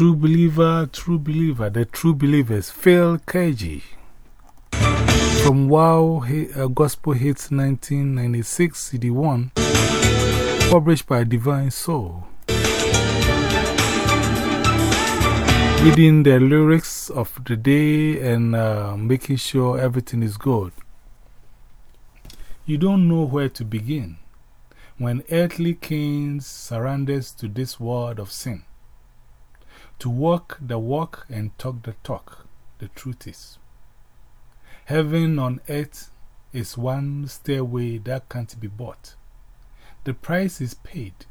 True believer, true believer, the true believers, Phil Keaggy. From Wow uh, Gospel Hits 1996 CD 1, published by Divine Soul. Reading the lyrics of the day and uh, making sure everything is good. You don't know where to begin when earthly kings surrenders to this world of sin. To walk the walk and talk the talk, the truth is. Heaven on earth is one stairway that can't be bought. The price is paid.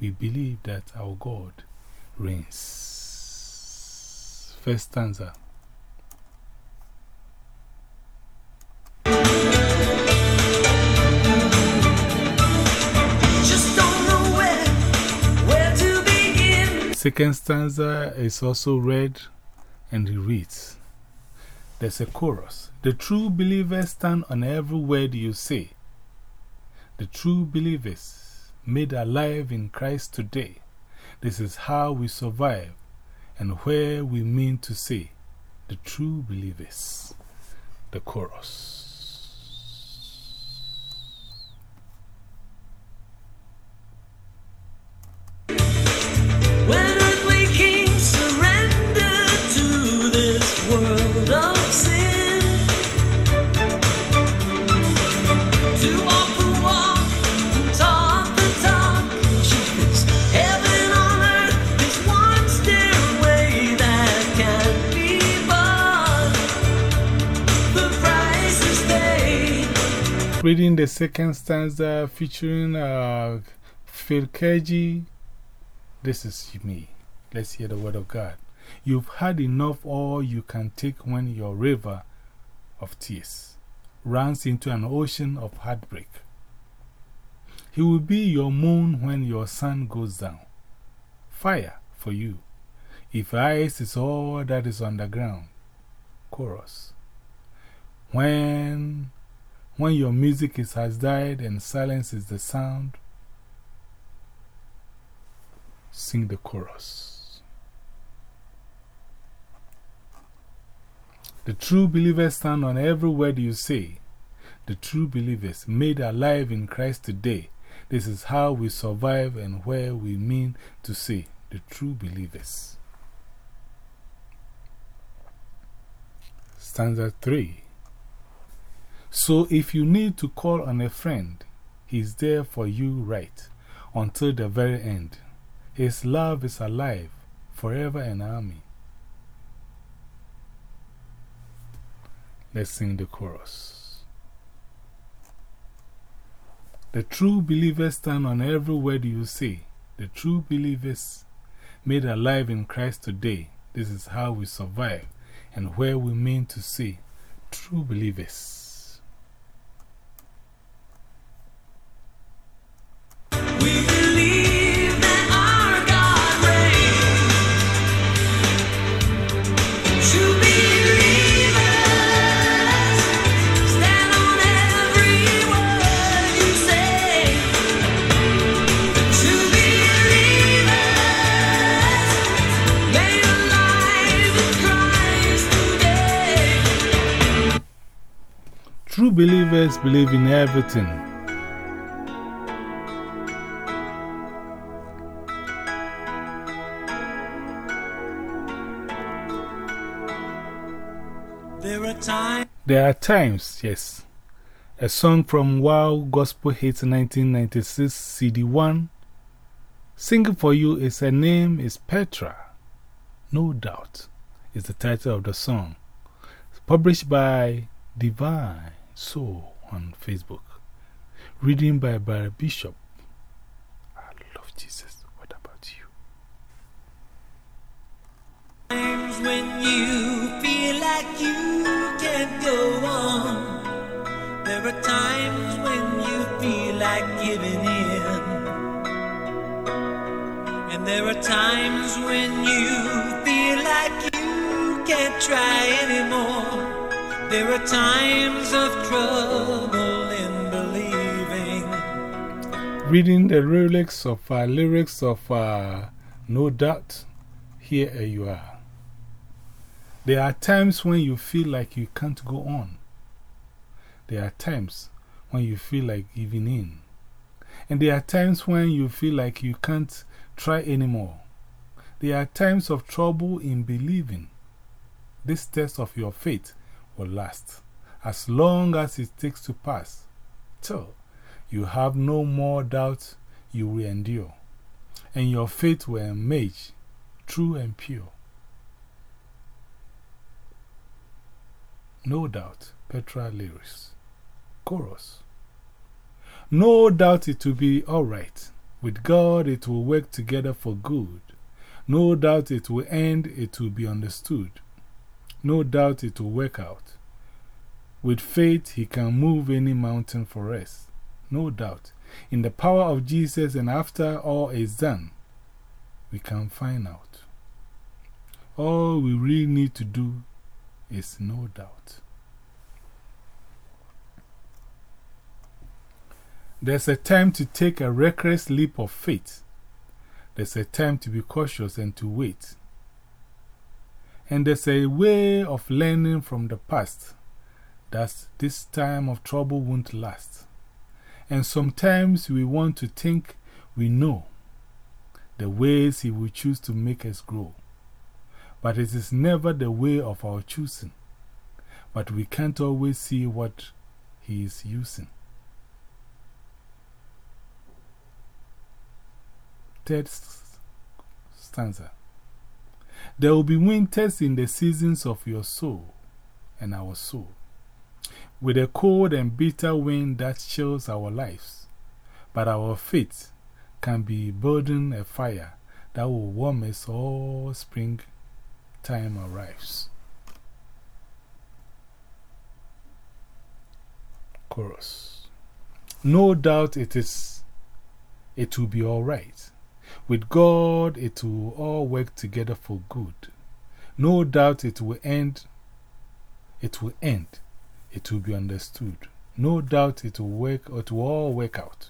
We believe that our God reigns. First stanza. Second stanza is also read and he reads. There's a chorus. The true believers stand on every word you say. The true believers made alive in Christ today. This is how we survive and where we mean to say the true believers. The chorus. Reading the second stanza featuring uh, Phil Keaggy. This is me. Let's hear the word of God. You've had enough all you can take when your river of tears runs into an ocean of heartbreak. He will be your moon when your sun goes down. Fire for you. If ice is all that is on the ground. Chorus. When when your music is, has died and silence is the sound, sing the chorus. The true believers stand on every word you say. The true believers made alive in Christ today. This is how we survive and where we mean to say the true believers. Stanza 3 so if you need to call on a friend, he's there for you right until the very end. His love is alive forever and army. Let's sing the chorus. The true believers stand on every word you say. The true believers made alive in Christ today. This is how we survive and where we mean to say true believers. Believe in everything. There are times. There are times, yes. A song from Wow Gospel Hits 1996 CD 1. Singing for You is Her Name is Petra. No doubt is the title of the song. Published by Divine Soul on Facebook. Reading by Barry Bishop. I love Jesus. What about you? Times when you feel like you can't go on. There are times when you feel like giving in. And there are times when you feel like you can't try anymore. There are times of trouble in believing. Reading the lyrics of uh, lyrics of uh, No Doubt, here you are. There are times when you feel like you can't go on. There are times when you feel like giving in. And there are times when you feel like you can't try anymore. There are times of trouble in believing. This test of your faith will last as long as it takes to pass. Till you have no more doubt you will endure, and your faith will emerge true and pure. No doubt, Petra lyrics. Chorus. No doubt it will be alright. With God, it will work together for good. No doubt it will end, it will be understood. No doubt it will work out. With faith, He can move any mountain for us. No doubt. In the power of Jesus, and after all is done, we can find out. All we really need to do is no doubt. There's a time to take a reckless leap of faith. There's a time to be cautious and to wait. And there's a way of learning from the past that this time of trouble won't last. And sometimes we want to think we know the ways He will choose to make us grow. But it is never the way of our choosing. But we can't always see what He is using. Third stanza. There will be winters in the seasons of your soul and our soul, with a cold and bitter wind that chills our lives. But our faith can be burden a fire that will warm us all spring time arrives. Chorus. No doubt it is, it will be all right. With God, it will all work together for good. No doubt it will end, it will end, it will be understood. No doubt it will work, it will all work out.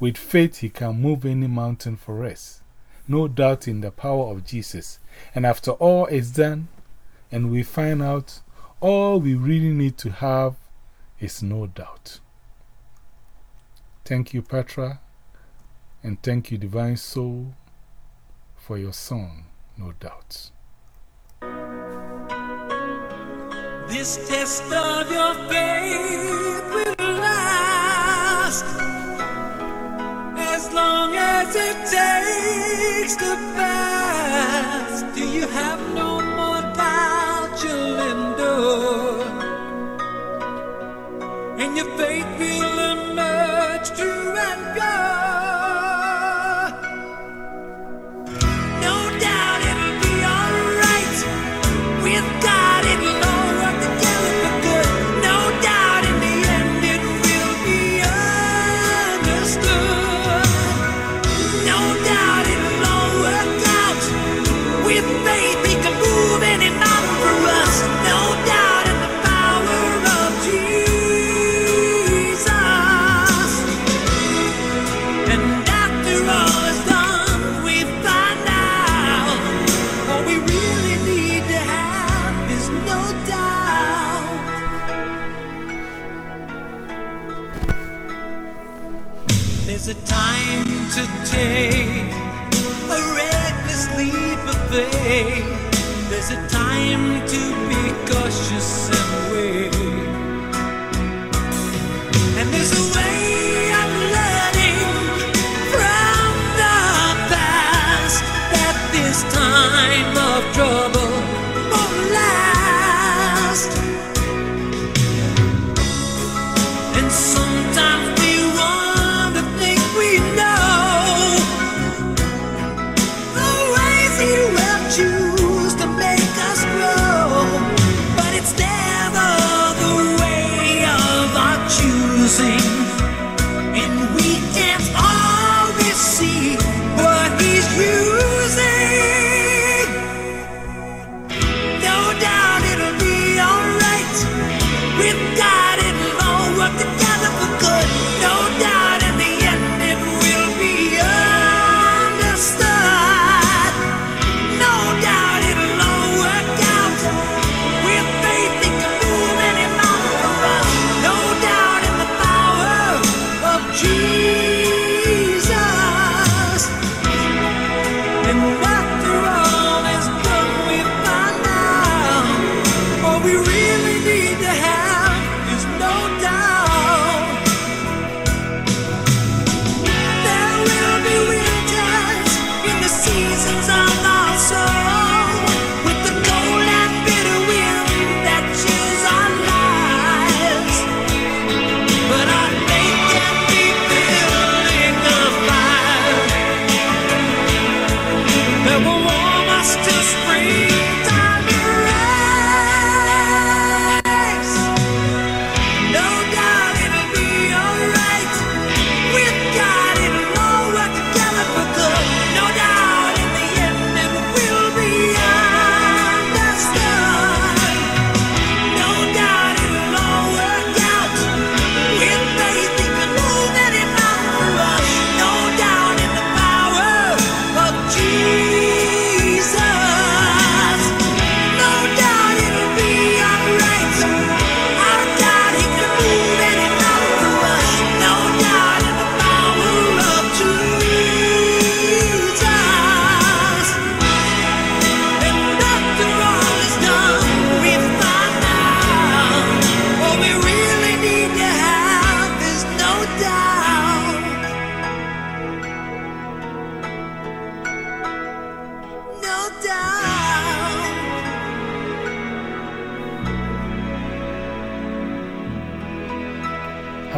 With faith, He can move any mountain for us. No doubt in the power of Jesus. And after all is done, and we find out all we really need to have is no doubt. Thank you, Petra. And thank you, Divine Soul, for your song, no doubt. This test of your faith will last as long as it takes to pass. Do you have no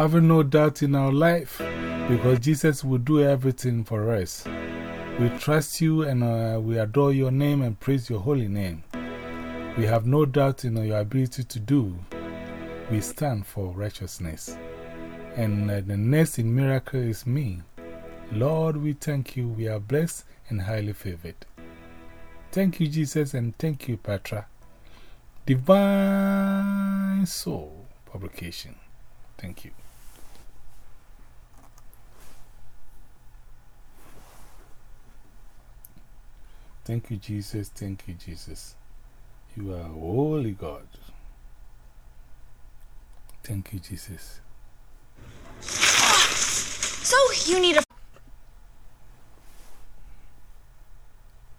having no doubt in our life because Jesus will do everything for us. We trust you and uh, we adore your name and praise your holy name. We have no doubt in your ability to do. We stand for righteousness. And uh, the next in miracle is me. Lord, we thank you. We are blessed and highly favored. Thank you, Jesus, and thank you, Petra. Divine Soul Publication. Thank you. Thank you, Jesus. Thank you, Jesus. You are holy God. Thank you, Jesus. So you need a.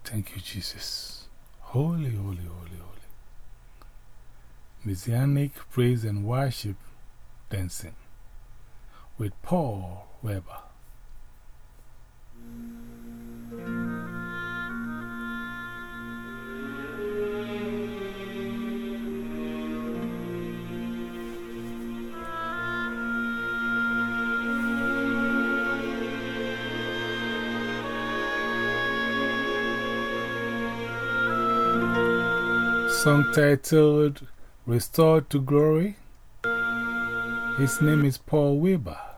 Thank you, Jesus. Holy, holy, holy, holy. Messianic praise and worship dancing with Paul Wilbur. Song titled Restored to Glory. His name is Paul Wilbur.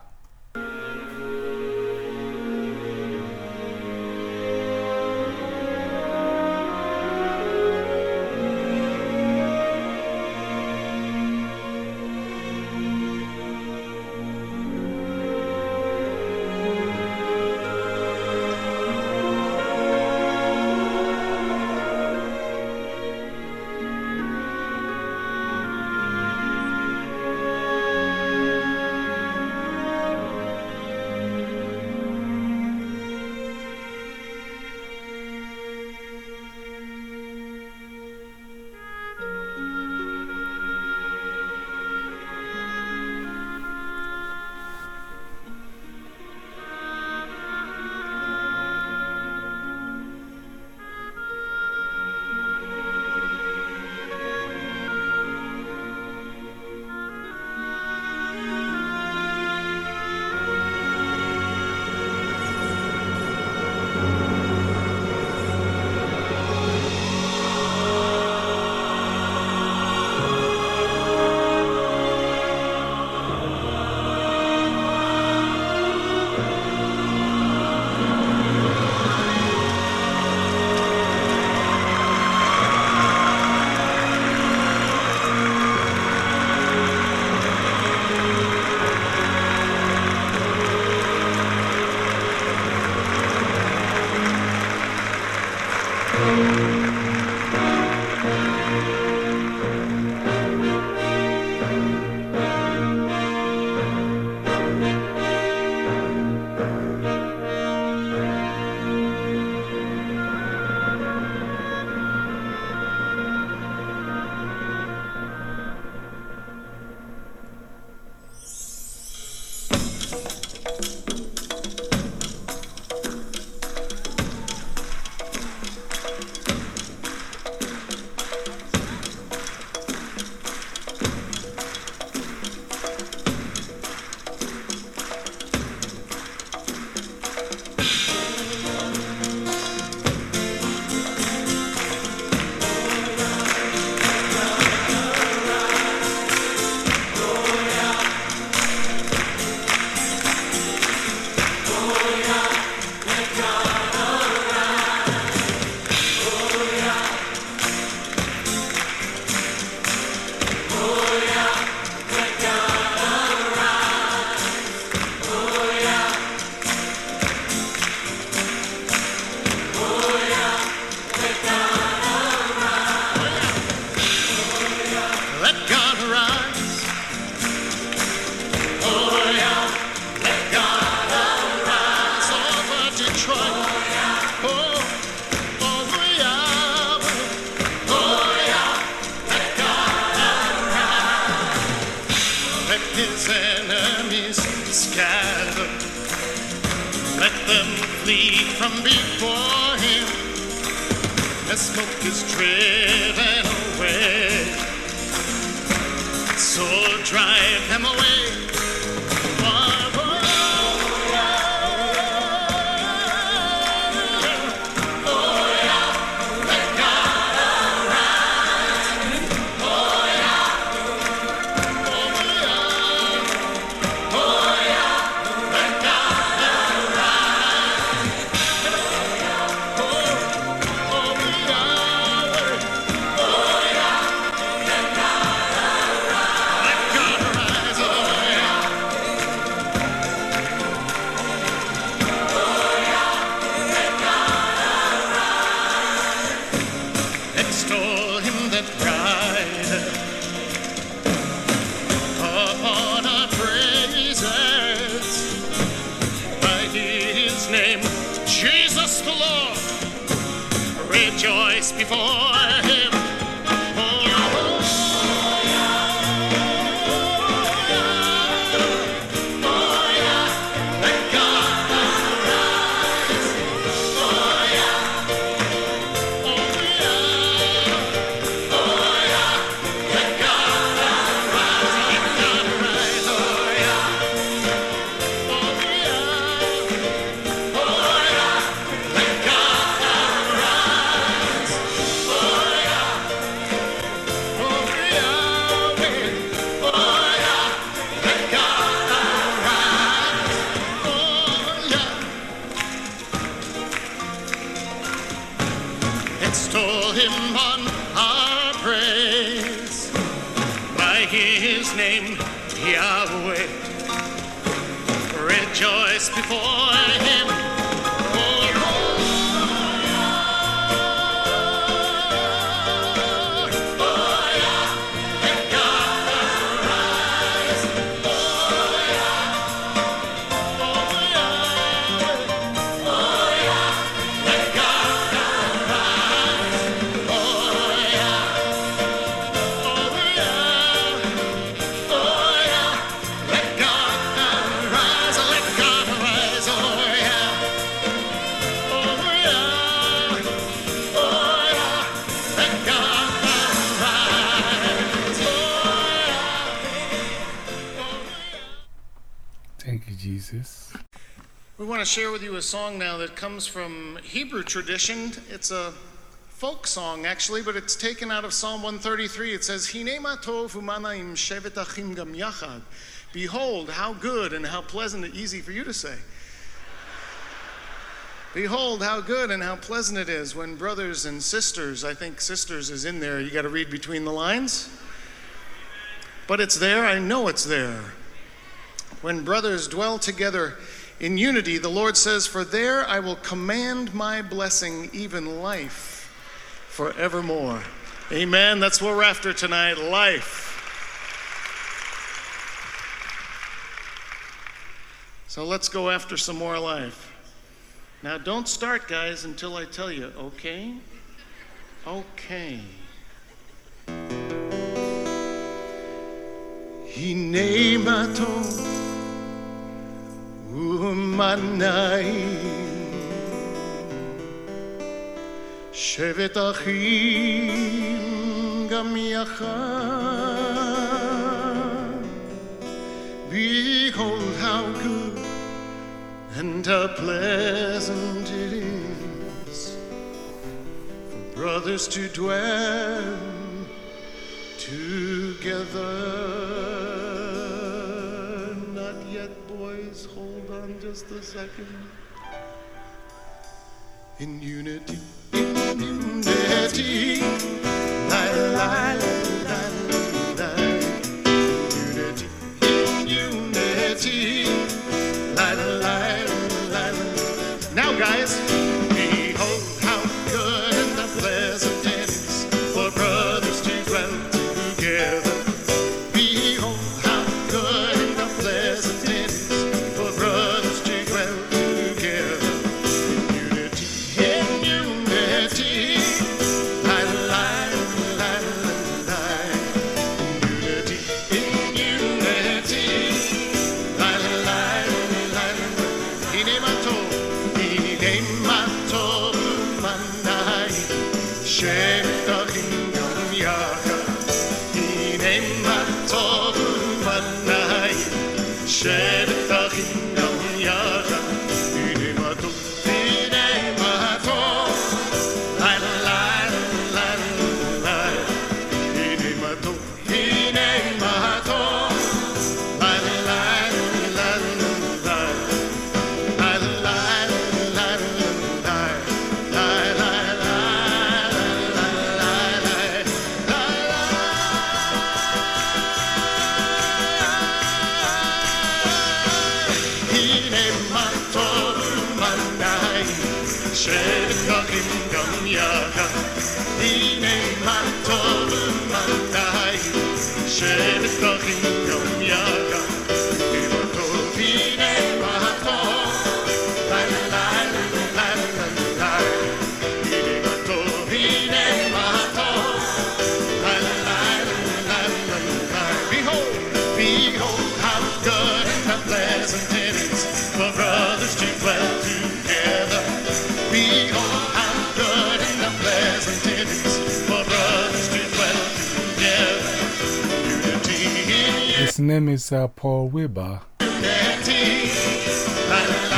Extol him on our praise by his name, Yahweh. Rejoice before him. Want to share with you a song now that comes from Hebrew tradition. It's a folk song, actually, but it's taken out of Psalm 133. It says, gam. Behold, how good and how pleasant, and easy for you to say. Behold, how good and how pleasant it is when brothers and sisters, I think sisters is in there, you got to read between the lines. But it's there, I know it's there. When brothers dwell together in unity, the Lord says, For there I will command my blessing, even life forevermore. Amen. That's what we're after tonight life. So let's go after some more life. Now, don't start, guys, until I tell you, okay? Okay. He named my told. נעים שבת אחים גם יחד Behold how good and how pleasant it is for brothers to dwell together. On just a second. In unity, in unity, la la la.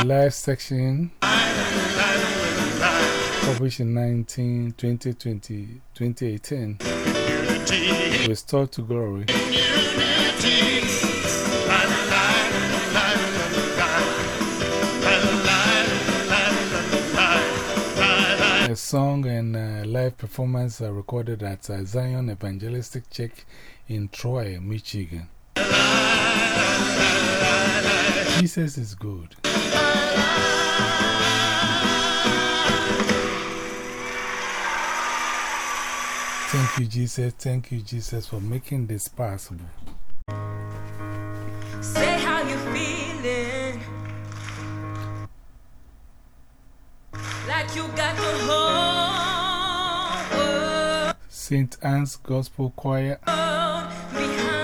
live section, published in 19, 20, 20, 2018, Unity. To Glory. A song and a live performance are recorded at Zion Evangelistic Church in Troy, Michigan. Jesus is good. Thank you, Jesus. Thank you, Jesus, for making this possible. Say how you feeling. Like you got the whole world St. Anne's Gospel Choir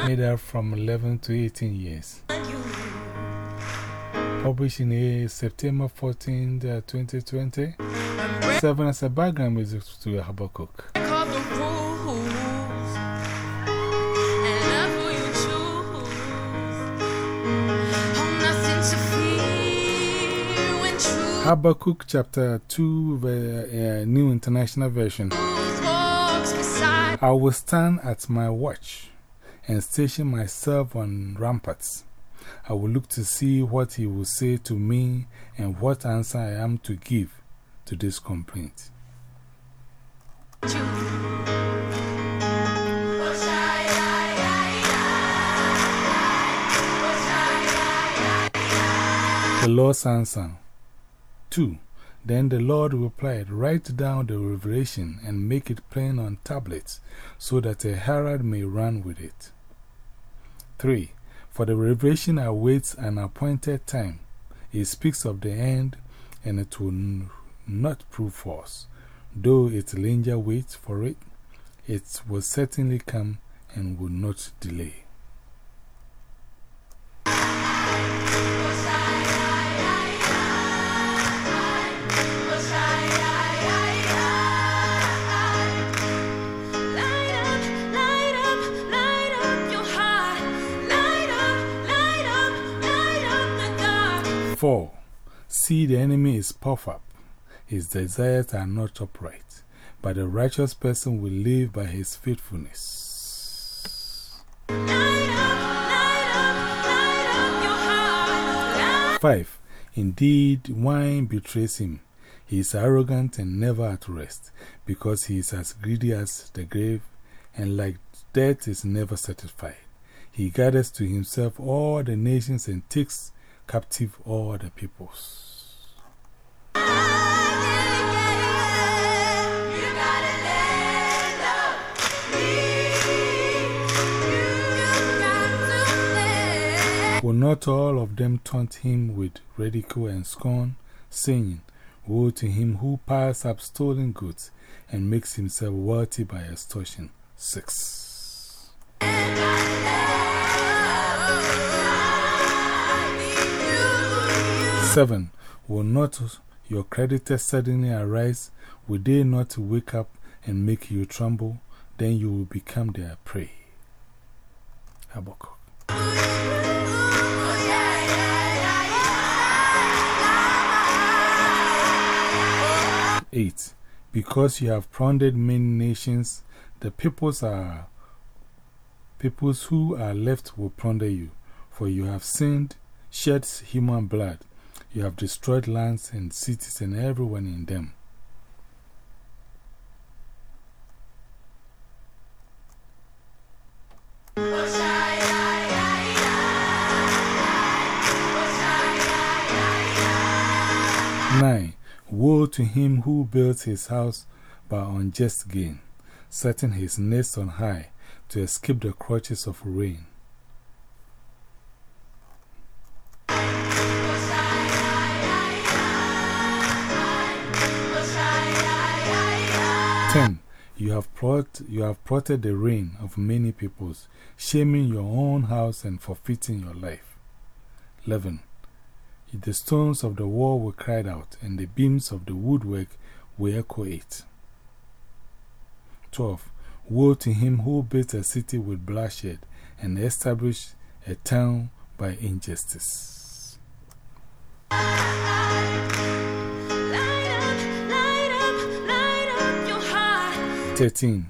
made up from 11 to 18 years. Published in eh, September 14, uh, 2020. Serving as a background music to Habakkuk. Habakkuk chapter 2, uh, New International Version. I will stand at my watch and station myself on ramparts I will look to see what he will say to me and what answer I am to give to this complaint. The Lord's answer. 2. Then the Lord replied, Write down the revelation and make it plain on tablets, so that a herald may run with it. 3. For the revelation awaits an appointed time. It speaks of the end, and it will not prove false. Though it linger waits for it, it will certainly come and will not delay. 4. See, the enemy is puffed up. His desires are not upright, but the righteous person will live by his faithfulness. Light up, light up, light up 5. Indeed, wine betrays him. He is arrogant and never at rest, because he is as greedy as the grave, and like death is never satisfied. He gathers to himself all the nations and takes captive all the peoples. Will not all of them taunt him with ridicule and scorn, saying, Woe to him who piles up stolen goods and makes himself wealthy by extortion? 6. 7. Will not your creditors suddenly arise? Will they not wake up and make you tremble? Then you will become their prey. Habakkuk. 8. Because you have plundered many nations, the peoples are peoples who are left will plunder you, for you have sinned, shed human blood, you have destroyed lands and cities and everyone in them. Nine. Woe to him who builds his house by unjust gain, setting his nest on high to escape the clutches of rain. You have, plot, you have plotted the ruin of many peoples, shaming your own house and forfeiting your life. 11. The stones of the wall were cried out, and the beams of the woodwork will echo it. 12. Woe to him who builds a city with bloodshed and establishes a town by injustice. 13.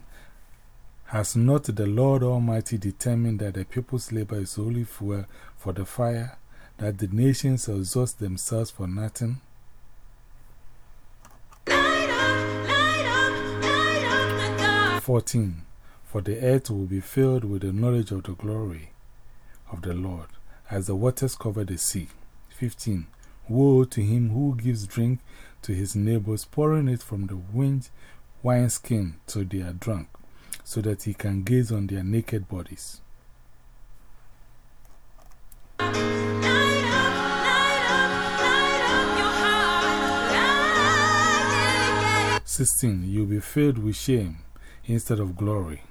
Has not the Lord Almighty determined that the people's labor is only fuel for the fire, that the nations exhaust themselves for nothing? Light up, light up, up 14. For the earth will be filled with the knowledge of the glory of the Lord, as the waters cover the sea. 15. Woe to him who gives drink to his neighbors, pouring it from the wind wineskin till they are drunk, so that he can gaze on their naked bodies. 16. You'll be filled with shame instead of glory.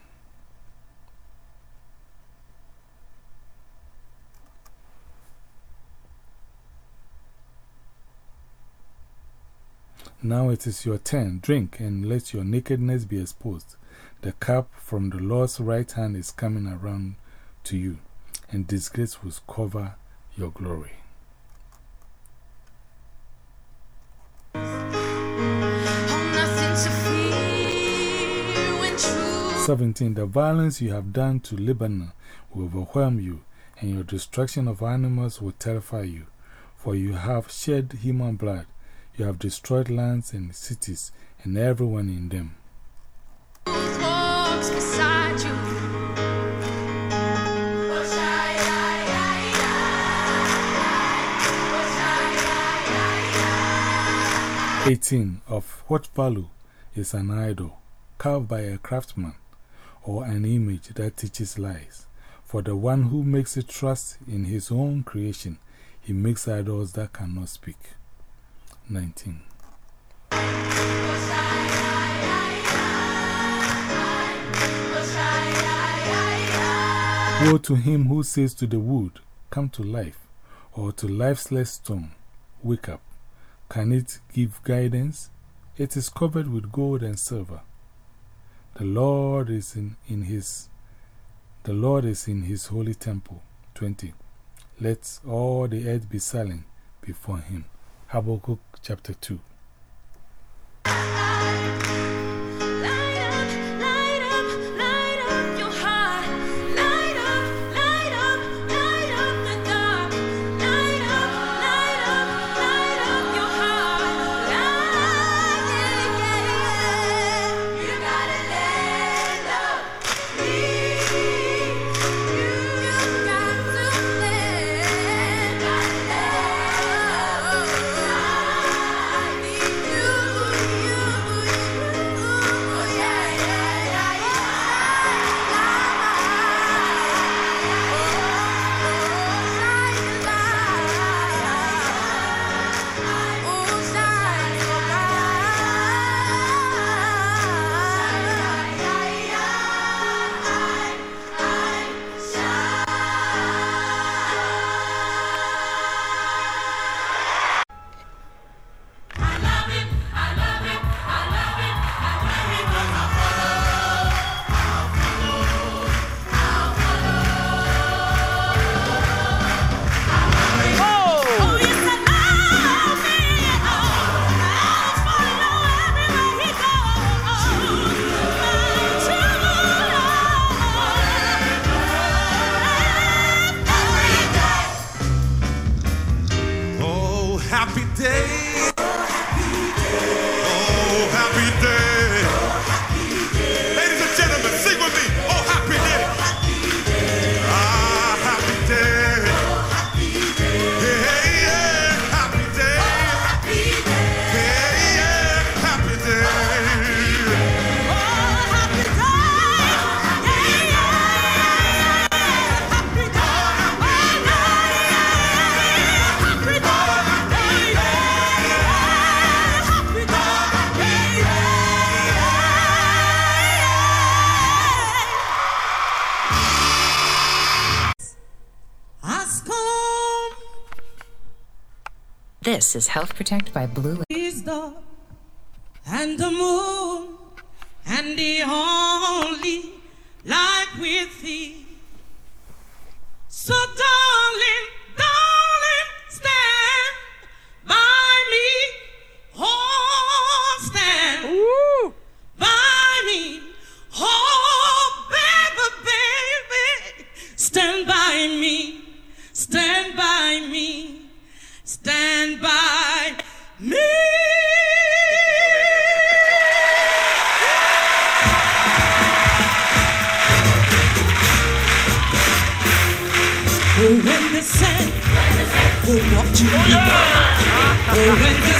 Now it is your turn. Drink and let your nakedness be exposed. The cup from the Lord's right hand is coming around to you, and disgrace will cover your glory. 17. The violence you have done to Lebanon will overwhelm you, and your destruction of animals will terrify you. For you have shed human blood, you have destroyed lands and cities, and everyone in them. 18. Of what value is an idol, carved by a craftsman, or an image that teaches lies? For the one who makes a trust in his own creation, he makes idols that cannot speak. 19. Woe to him who says to the wood, Come to life, or to lifeless stone, Wake up. Can it give guidance? It is covered with gold and silver. The Lord is in, in his the Lord is in his holy temple. 20. Let all the earth be silent before him. Habakkuk chapter 2. This is Health Protect by Blue. He's the and the moon and the only light with thee. So darling, darling, stand by me. Oh, stand Ooh. by me. Oh, baby, baby, stand by me. Stand by me stand by me. When the sun will walk to the oh, yeah. when the